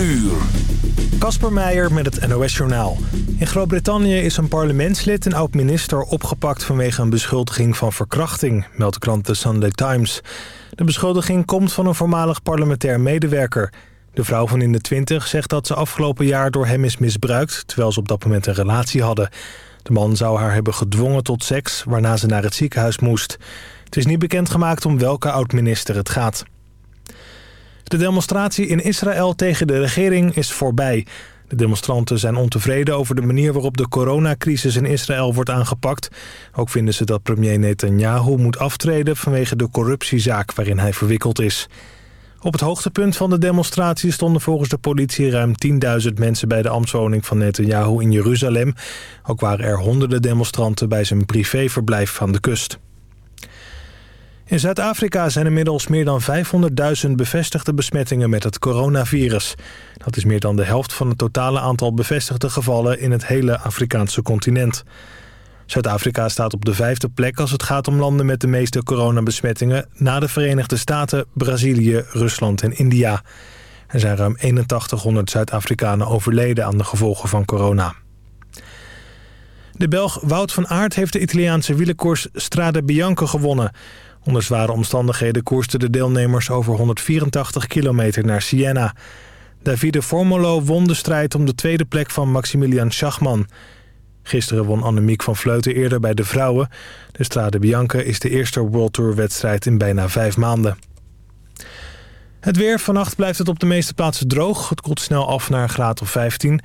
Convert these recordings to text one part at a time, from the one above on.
uur. Kasper Meijer met het NOS-journaal. In Groot-Brittannië is een parlementslid en oud-minister opgepakt... vanwege een beschuldiging van verkrachting, meldt de krant The Sunday Times. De beschuldiging komt van een voormalig parlementair medewerker. De vrouw van in de twintig zegt dat ze afgelopen jaar door hem is misbruikt... terwijl ze op dat moment een relatie hadden. De man zou haar hebben gedwongen tot seks, waarna ze naar het ziekenhuis moest. Het is niet bekendgemaakt om welke oud-minister het gaat. De demonstratie in Israël tegen de regering is voorbij. De demonstranten zijn ontevreden over de manier waarop de coronacrisis in Israël wordt aangepakt. Ook vinden ze dat premier Netanyahu moet aftreden vanwege de corruptiezaak waarin hij verwikkeld is. Op het hoogtepunt van de demonstratie stonden volgens de politie ruim 10.000 mensen bij de ambtswoning van Netanyahu in Jeruzalem. Ook waren er honderden demonstranten bij zijn privéverblijf van de kust. In Zuid-Afrika zijn inmiddels meer dan 500.000 bevestigde besmettingen met het coronavirus. Dat is meer dan de helft van het totale aantal bevestigde gevallen in het hele Afrikaanse continent. Zuid-Afrika staat op de vijfde plek als het gaat om landen met de meeste coronabesmettingen... na de Verenigde Staten, Brazilië, Rusland en India. Er zijn ruim 8100 Zuid-Afrikanen overleden aan de gevolgen van corona. De Belg Wout van Aert heeft de Italiaanse wielerkoers Strade Bianche gewonnen. Onder zware omstandigheden koersten de deelnemers over 184 kilometer naar Siena. Davide Formolo won de strijd om de tweede plek van Maximilian Schachman. Gisteren won Annemiek van Vleuten eerder bij de vrouwen. De Strade Bianche is de eerste World Tour wedstrijd in bijna vijf maanden. Het weer. Vannacht blijft het op de meeste plaatsen droog. Het koelt snel af naar een graad of 15.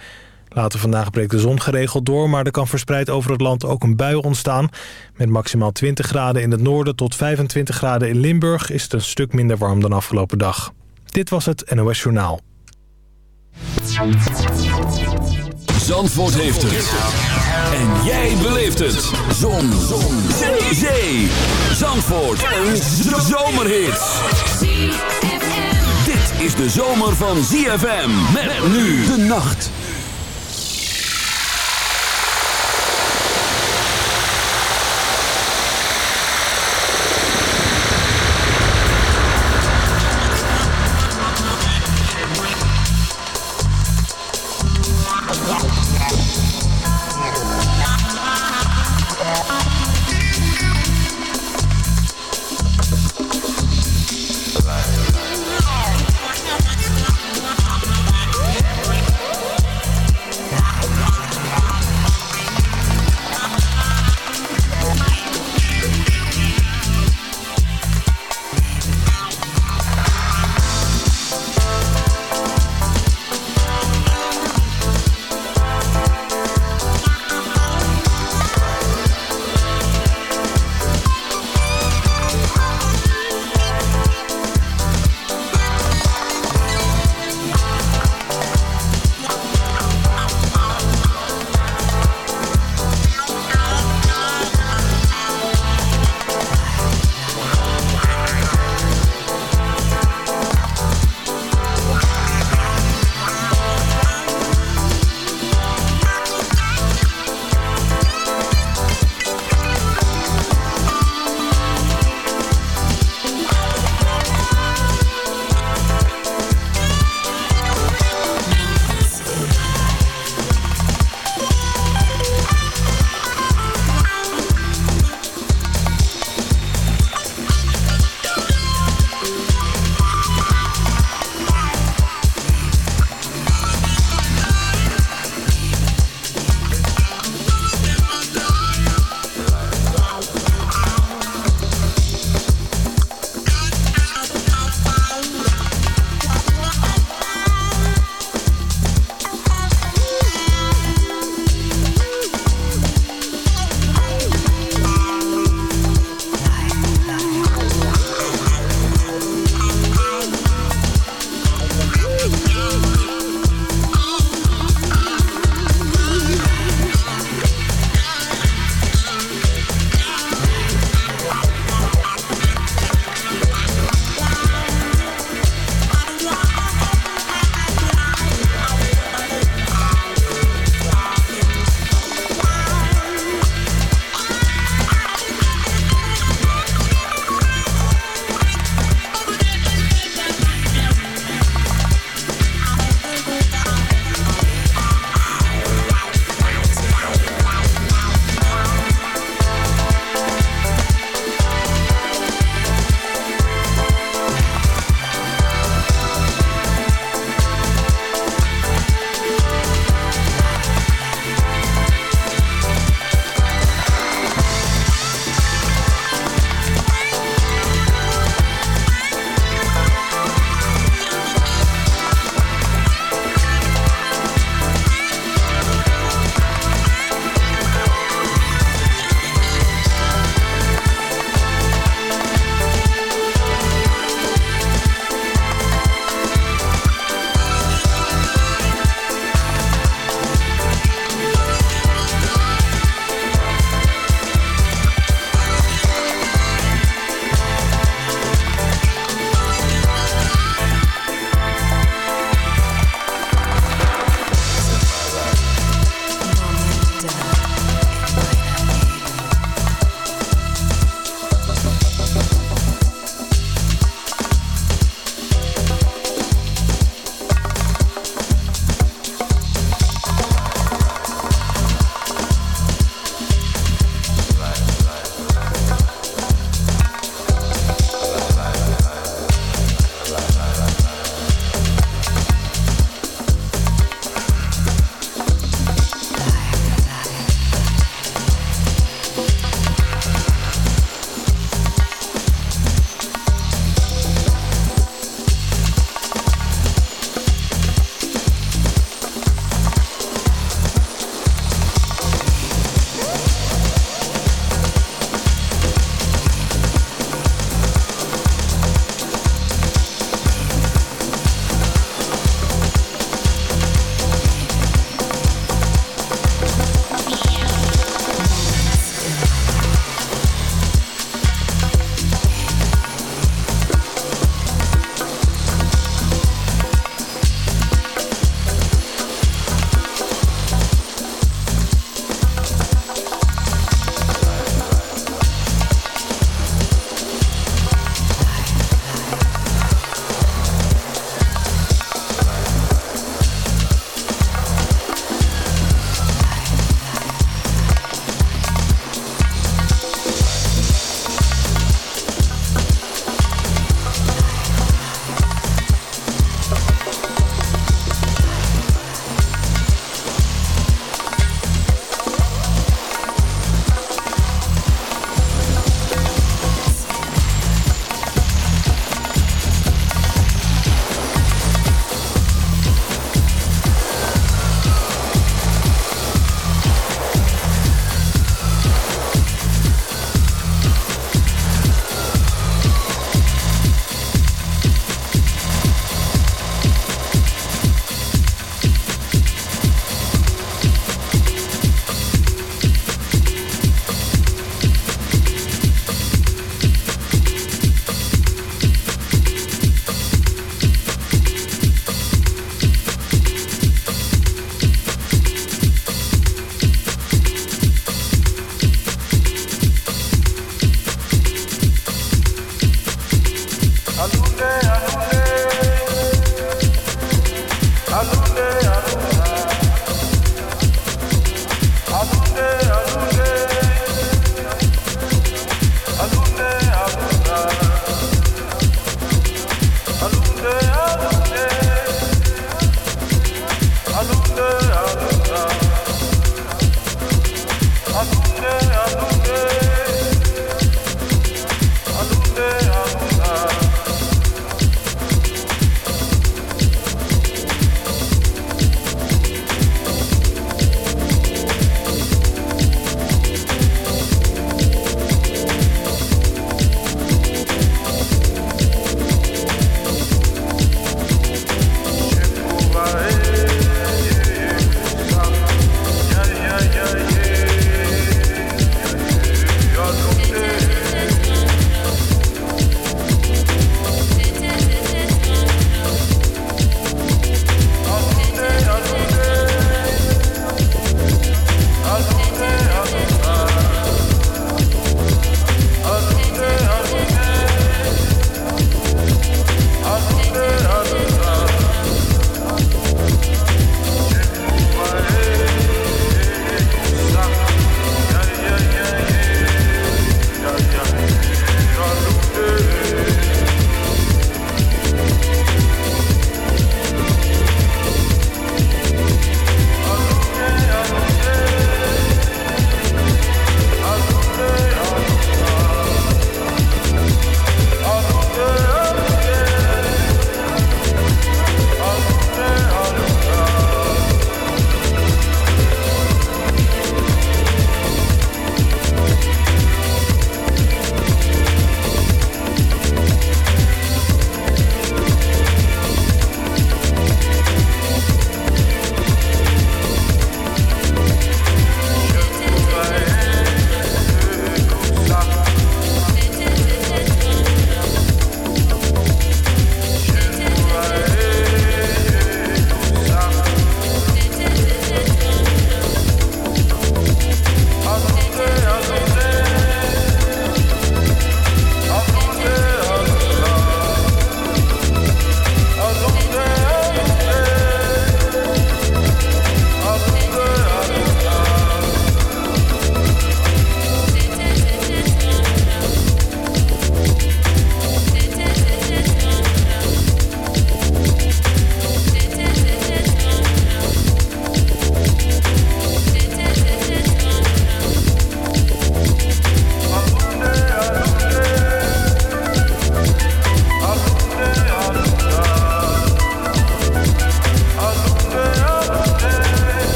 Later vandaag breekt de zon geregeld door... maar er kan verspreid over het land ook een bui ontstaan. Met maximaal 20 graden in het noorden tot 25 graden in Limburg... is het een stuk minder warm dan afgelopen dag. Dit was het NOS Journaal. Zandvoort heeft het. En jij beleeft het. Zon. zon. Zee. Zandvoort. Een zomerhit. Dit is de zomer van ZFM. Met nu de nacht.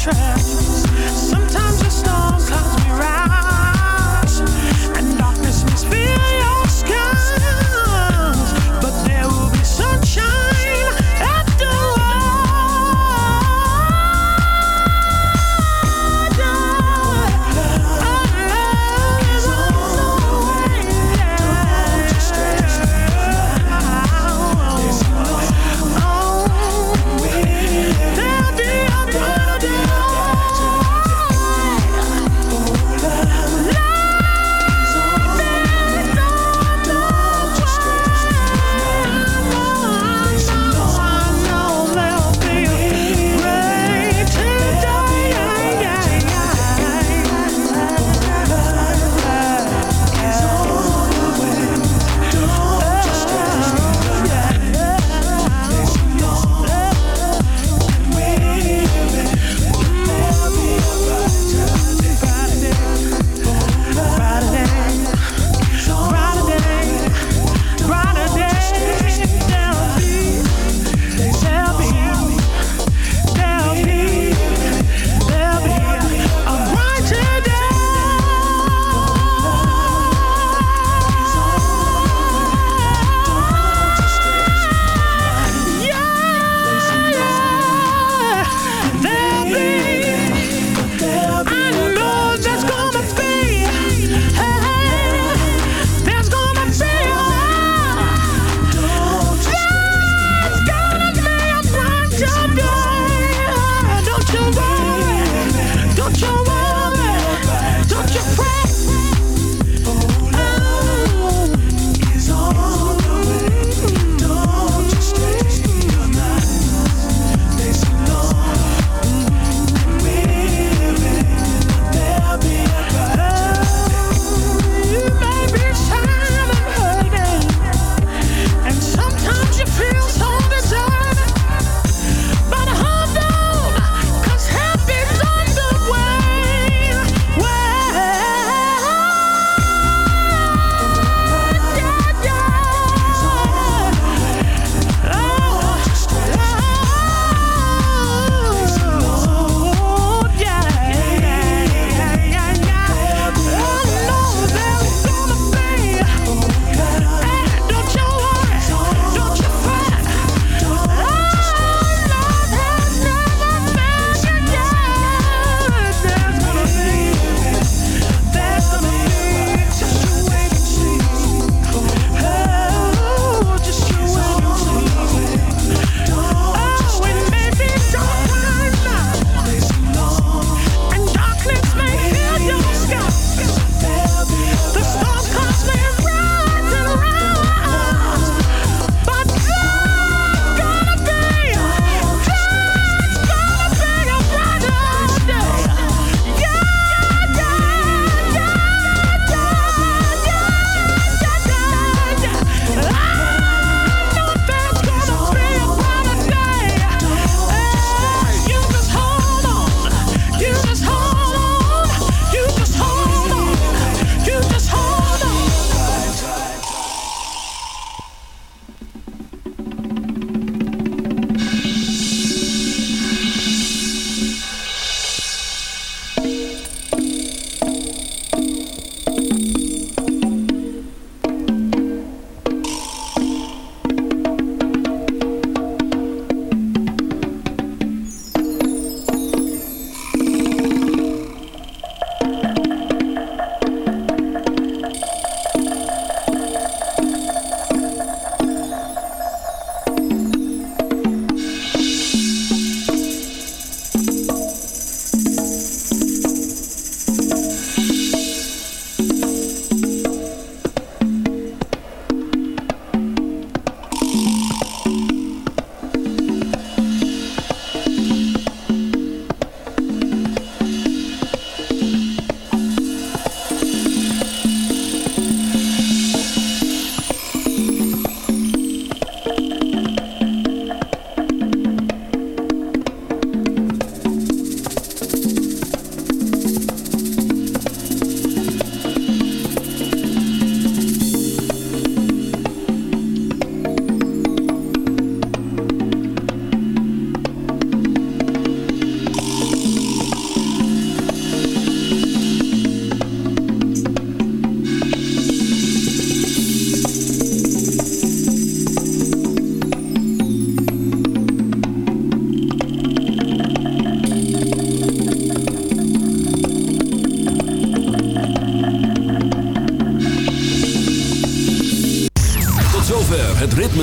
try